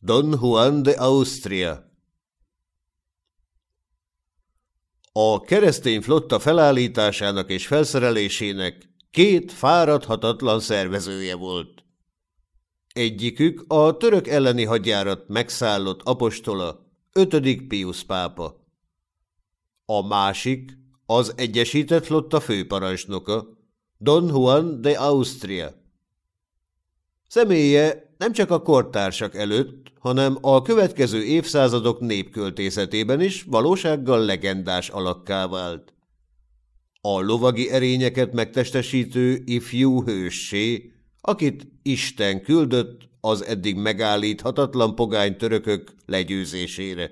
Don Juan de Austria A keresztény flotta felállításának és felszerelésének két fáradhatatlan szervezője volt. Egyikük a török elleni hadjárat megszállott apostola, ötödik Pius pápa. A másik az Egyesített Flotta főparancsnoka, Don Juan de Austria. Személye nem csak a kortársak előtt, hanem a következő évszázadok népköltészetében is valósággal legendás alakká vált. A lovagi erényeket megtestesítő ifjú hőssé, akit Isten küldött az eddig megállíthatatlan pogány törökök legyőzésére.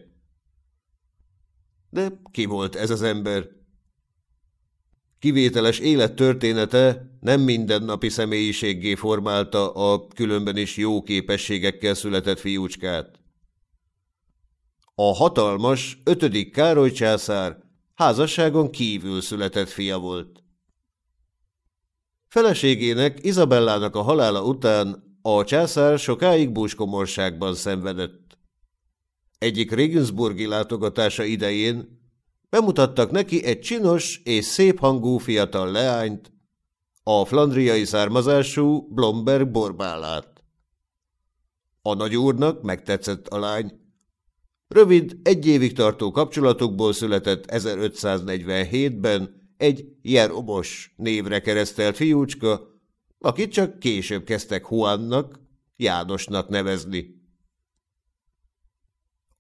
De ki volt ez az ember? Kivételes élettörténete nem mindennapi személyiséggé formálta a különben is jó képességekkel született fiúcskát. A hatalmas ötödik Károly császár házasságon kívül született fia volt. Feleségének, Izabellának a halála után a császár sokáig búskomorságban szenvedett. Egyik Regensburgi látogatása idején bemutattak neki egy csinos és szép hangú fiatal leányt, a flandriai származású Blomberg borbálát. A nagyúrnak megtetszett a lány. Rövid, egy évig tartó kapcsolatukból született 1547-ben egy Jeromos névre keresztelt fiúcska, akit csak később kezdtek Juannak, Jánosnak nevezni.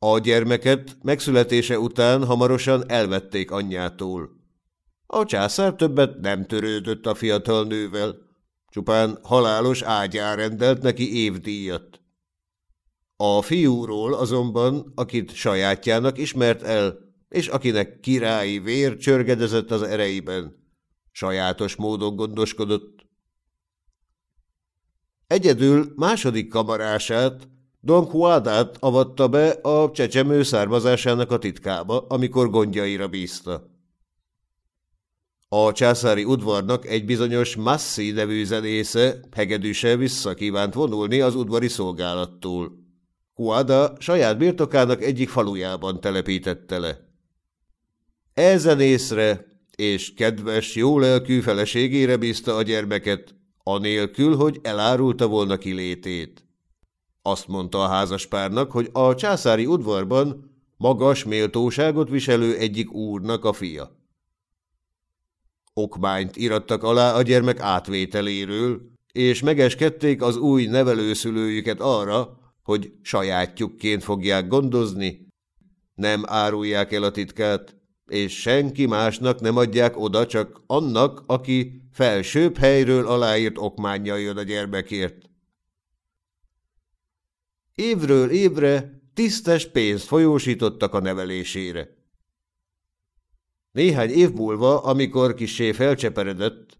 A gyermeket megszületése után hamarosan elvették anyjától. A császár többet nem törődött a fiatal nővel, csupán halálos ágyán rendelt neki évdíjat. A fiúról azonban, akit sajátjának ismert el, és akinek királyi vér csörgedezett az ereiben, sajátos módon gondoskodott. Egyedül második kamarását, Don Juadát avatta be a csecsemő származásának a titkába, amikor gondjaira bízta. A császári udvarnak egy bizonyos Massi nevű zenésze hegedűse visszakívánt vonulni az udvari szolgálattól. Huada saját birtokának egyik falujában telepítette le. E zenészre és kedves, jólelkű feleségére bízta a gyermeket, anélkül, hogy elárulta volna kilétét. Azt mondta a házaspárnak, hogy a császári udvarban magas méltóságot viselő egyik úrnak a fia. Okmányt irattak alá a gyermek átvételéről, és megeskedték az új nevelőszülőjüket arra, hogy sajátjukként fogják gondozni, nem árulják el a titkát, és senki másnak nem adják oda, csak annak, aki felsőbb helyről aláírt okmányjal jön a gyermekért. Évről évre tisztes pénzt folyósítottak a nevelésére. Néhány év múlva, amikor kisé felcseperedett,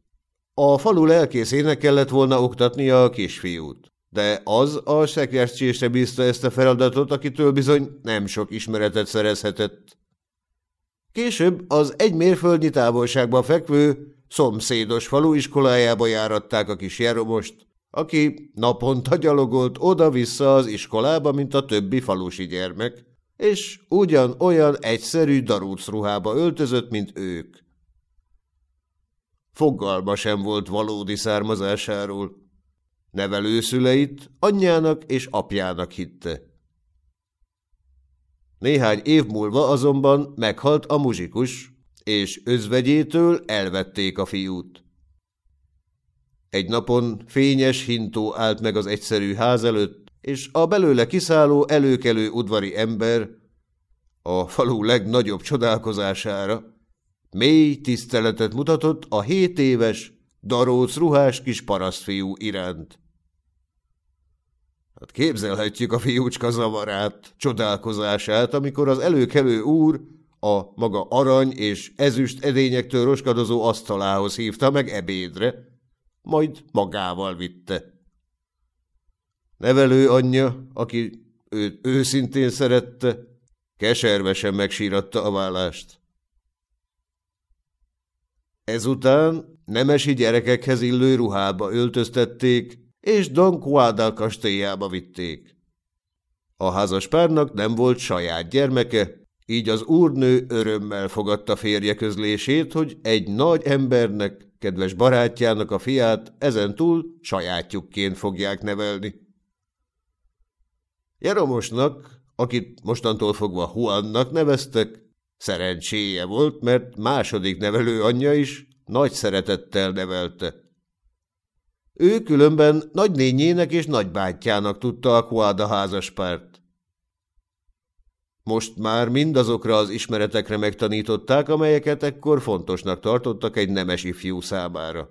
a falu lelkészének kellett volna oktatnia a kisfiút. De az a sekercsésre bízta ezt a feladatot, akitől bizony nem sok ismeretet szerezhetett. Később az egy mérföldnyi távolságban fekvő szomszédos falu iskolájába járatták a kis Jeromost, aki naponta gyalogolt oda-vissza az iskolába, mint a többi falusi gyermek, és ugyan olyan egyszerű darúc ruhába öltözött, mint ők. Fogalma sem volt valódi származásáról. Nevelőszüleit anyjának és apjának hitte. Néhány év múlva azonban meghalt a muzsikus, és özvegyétől elvették a fiút. Egy napon fényes hintó állt meg az egyszerű ház előtt, és a belőle kiszálló előkelő udvari ember a falu legnagyobb csodálkozására mély tiszteletet mutatott a hét éves, daróc ruhás kis parasztfiú iránt. Hát képzelhetjük a fiúcska zavarát, csodálkozását, amikor az előkelő úr a maga arany és ezüst edényektől roskadozó asztalához hívta meg ebédre, majd magával vitte. Nevelő anyja, aki őt őszintén szerette, keservesen megsíratta a vállást. Ezután nemesi gyerekekhez illő ruhába öltöztették, és Don Quadal kastélyába vitték. A házaspárnak nem volt saját gyermeke, így az úrnő örömmel fogadta férje közlését, hogy egy nagy embernek, kedves barátjának a fiát ezentúl sajátjukként fogják nevelni. Jeromosnak, akit mostantól fogva Huannak neveztek, szerencséje volt, mert második nevelő anyja is nagy szeretettel nevelte. Ő különben nagynényének és nagybátyjának tudta a Kuáda házaspárt. Most már mindazokra az ismeretekre megtanították, amelyeket ekkor fontosnak tartottak egy nemes ifjú számára.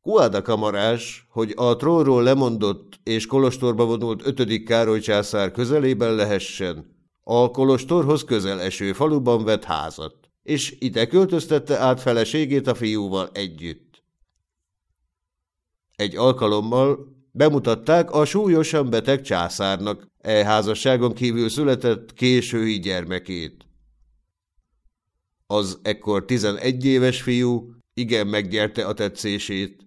Kuáda kamarás, hogy a trónról lemondott és kolostorba vonult ötödik Károly császár közelében lehessen, a kolostorhoz közel eső faluban vett házat, és ide költöztette át feleségét a fiúval együtt. Egy alkalommal bemutatták a súlyosan beteg császárnak e házasságon kívül született késői gyermekét. Az ekkor 11 éves fiú igen meggyerte a tetszését.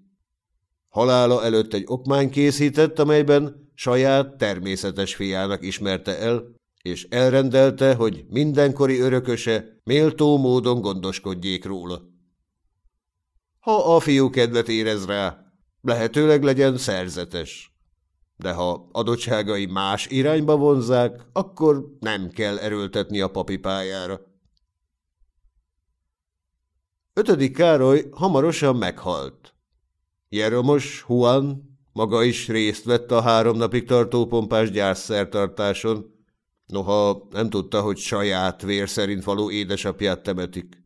Halála előtt egy okmány készített, amelyben saját természetes fiának ismerte el, és elrendelte, hogy mindenkori örököse méltó módon gondoskodjék róla. Ha a fiú kedvet érez rá, lehetőleg legyen szerzetes. De ha adottságai más irányba vonzák, akkor nem kell erőltetni a papi pályára. Ötödik Károly hamarosan meghalt. Jeromos Juan maga is részt vett a három napig tartó pompás gyászszertartáson, noha nem tudta, hogy saját vér szerint való édesapját temetik.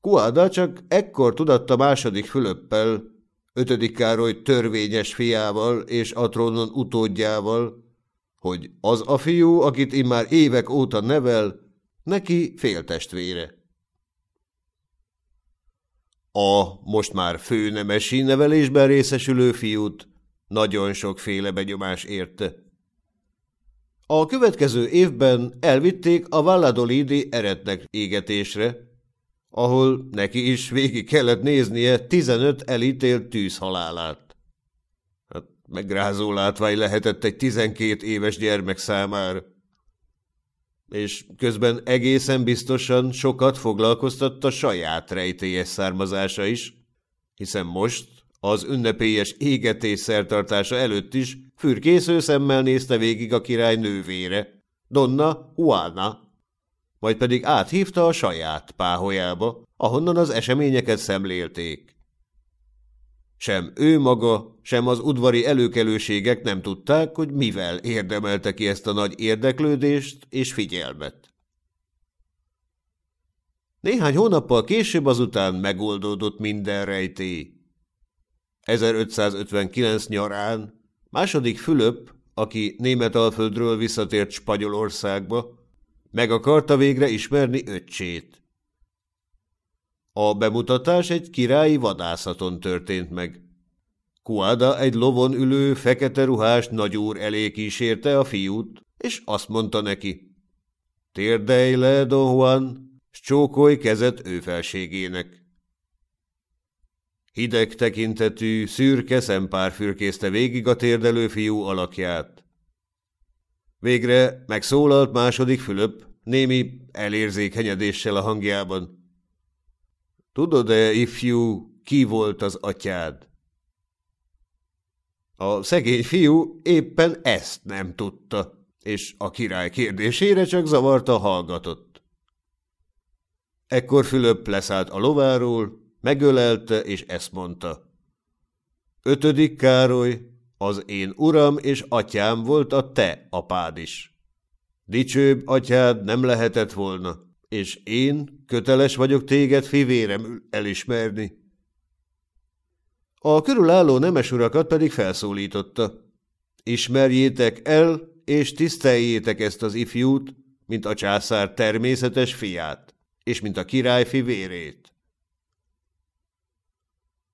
Kuada csak ekkor tudatta második Fülöppel, ötödik Károly törvényes fiával és a trónon utódjával, hogy az a fiú, akit immár évek óta nevel, neki féltestvére. A most már főnemesi nevelésben részesülő fiút nagyon sokféle benyomás érte. A következő évben elvitték a Valladolidi eretnek égetésre, ahol neki is végig kellett néznie 15 elítélt tűzhalálát. Hát megrázó látvány lehetett egy 12 éves gyermek számára. És közben egészen biztosan sokat foglalkoztatta saját rejtélyes származása is, hiszen most az ünnepélyes égetés szertartása előtt is fürkésző szemmel nézte végig a király nővére, Donna Juana, majd pedig áthívta a saját páholyába, ahonnan az eseményeket szemlélték. Sem ő maga, sem az udvari előkelőségek nem tudták, hogy mivel érdemelte ki ezt a nagy érdeklődést és figyelmet. Néhány hónappal később azután megoldódott minden rejtély. 1559 nyarán második Fülöp, aki Németalföldről visszatért Spanyolországba, meg akarta végre ismerni öccsét. A bemutatás egy királyi vadászaton történt meg. Kuada egy lovon ülő, fekete ruhás nagyúr elé kísérte a fiút, és azt mondta neki. Térdelj le, Don Juan, s csókolj kezet ő felségének. Hideg tekintetű, szürke szempár fürkészte végig a térdelő fiú alakját. Végre megszólalt második Fülöp, némi elérzékenyedéssel a hangjában. Tudod-e, ifjú, ki volt az atyád? A szegény fiú éppen ezt nem tudta, és a király kérdésére csak zavarta hallgatott. Ekkor Fülöp leszállt a lováról, megölelte, és ezt mondta. Ötödik Károly, az én uram és atyám volt a te apád is. Dicsőbb atyád nem lehetett volna, és én köteles vagyok téged fivérem elismerni. A körülálló nemes urakat pedig felszólította. Ismerjétek el, és tiszteljétek ezt az ifjút, mint a császár természetes fiát, és mint a király fivérét.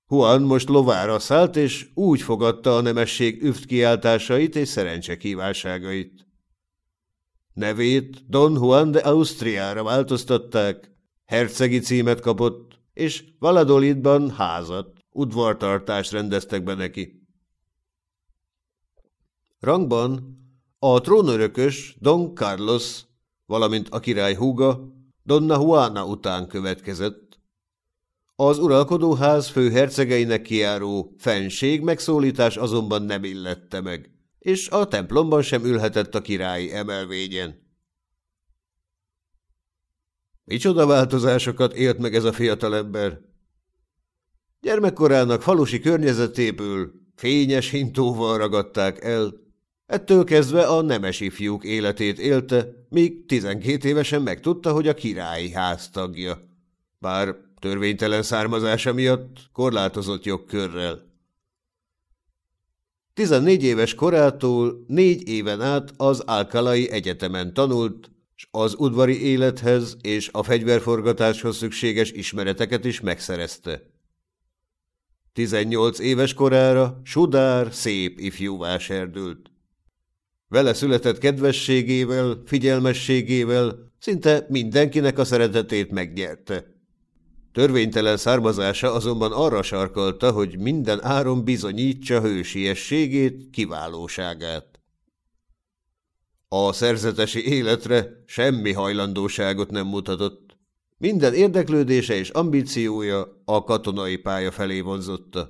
Juan most lovára szállt, és úgy fogadta a nemesség üft kiáltásait és szerencse kívánságait. Nevét Don Juan de Austriára változtatták, hercegi címet kapott, és Valladolidban házat, udvartartást rendeztek be neki. Rangban a trónörökös Don Carlos, valamint a király húga Donna Juana után következett. Az uralkodóház főhercegeinek kiáró fenség megszólítás azonban nem illette meg, és a templomban sem ülhetett a királyi emelvényen. Micsoda változásokat élt meg ez a fiatalember? Gyermekkorának falusi környezetéből fényes hintóval ragadták el, ettől kezdve a nemesi fiúk életét élte, míg 12 évesen megtudta, hogy a királyi ház tagja. Bár törvénytelen származása miatt korlátozott jogkörrel. 14 éves korától négy éven át az Alkalai Egyetemen tanult, s az udvari élethez és a fegyverforgatáshoz szükséges ismereteket is megszerezte. 18 éves korára Sudár szép ifjúvá serdült. Vele született kedvességével, figyelmességével szinte mindenkinek a szeretetét megnyerte. Törvénytelen származása azonban arra sarkalta, hogy minden áron bizonyítsa hősiességét, kiválóságát. A szerzetesi életre semmi hajlandóságot nem mutatott. Minden érdeklődése és ambíciója a katonai pálya felé vonzotta.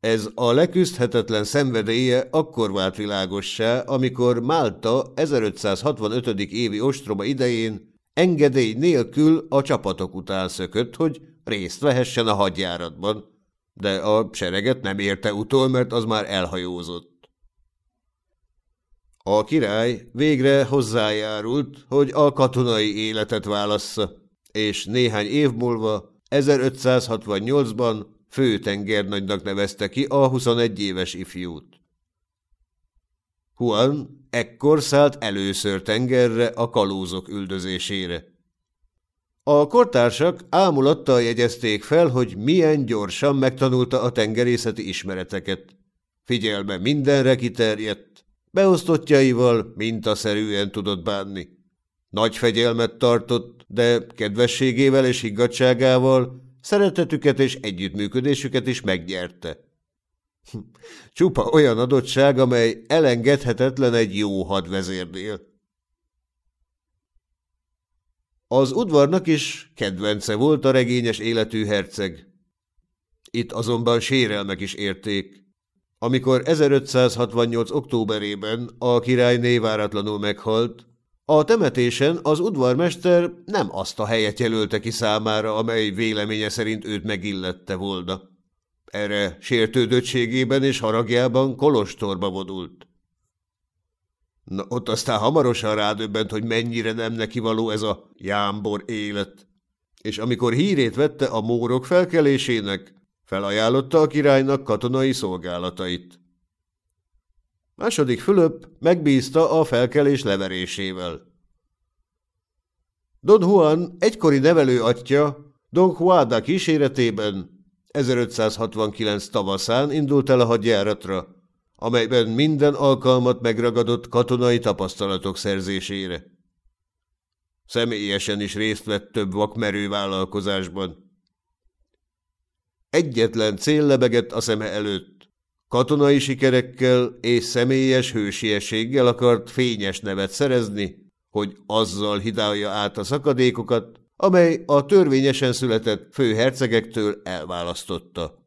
Ez a leküzdhetetlen szenvedélye akkor vált világossá, amikor Málta 1565. évi ostroma idején engedély nélkül a csapatok után szökött, hogy részt vehessen a hadjáratban, de a sereget nem érte utol, mert az már elhajózott. A király végre hozzájárult, hogy a katonai életet válassza, és néhány év múlva, 1568-ban főtengernagynak nevezte ki a 21 éves ifjút. Juan ekkor szállt először tengerre a kalózok üldözésére. A kortársak ámulattal jegyezték fel, hogy milyen gyorsan megtanulta a tengerészeti ismereteket. Figyelme mindenre kiterjedt, Beosztottjaival mintaszerűen tudott bánni. Nagy fegyelmet tartott, de kedvességével és higgadságával szeretetüket és együttműködésüket is megnyerte. Csupa olyan adottság, amely elengedhetetlen egy jó hadvezérnél. Az udvarnak is kedvence volt a regényes életű herceg. Itt azonban sérelmek is érték. Amikor 1568. októberében a király váratlanul meghalt, a temetésen az udvarmester nem azt a helyet jelölte ki számára, amely véleménye szerint őt megillette volna. Erre sértődöttségében és haragjában kolostorba vodult. Na, ott aztán hamarosan rádöbbent, hogy mennyire nem neki való ez a jámbor élet. És amikor hírét vette a mórok felkelésének, Felajánlotta a királynak katonai szolgálatait. Második Fülöp megbízta a felkelés leverésével. Don Juan egykori nevelő atya Don Juada kíséretében 1569 tavaszán indult el a hadjáratra, amelyben minden alkalmat megragadott katonai tapasztalatok szerzésére. Személyesen is részt vett több vakmerő vállalkozásban. Egyetlen cél lebegett a szeme előtt. Katonai sikerekkel és személyes hősiességgel akart fényes nevet szerezni, hogy azzal hidálja át a szakadékokat, amely a törvényesen született főhercegektől elválasztotta.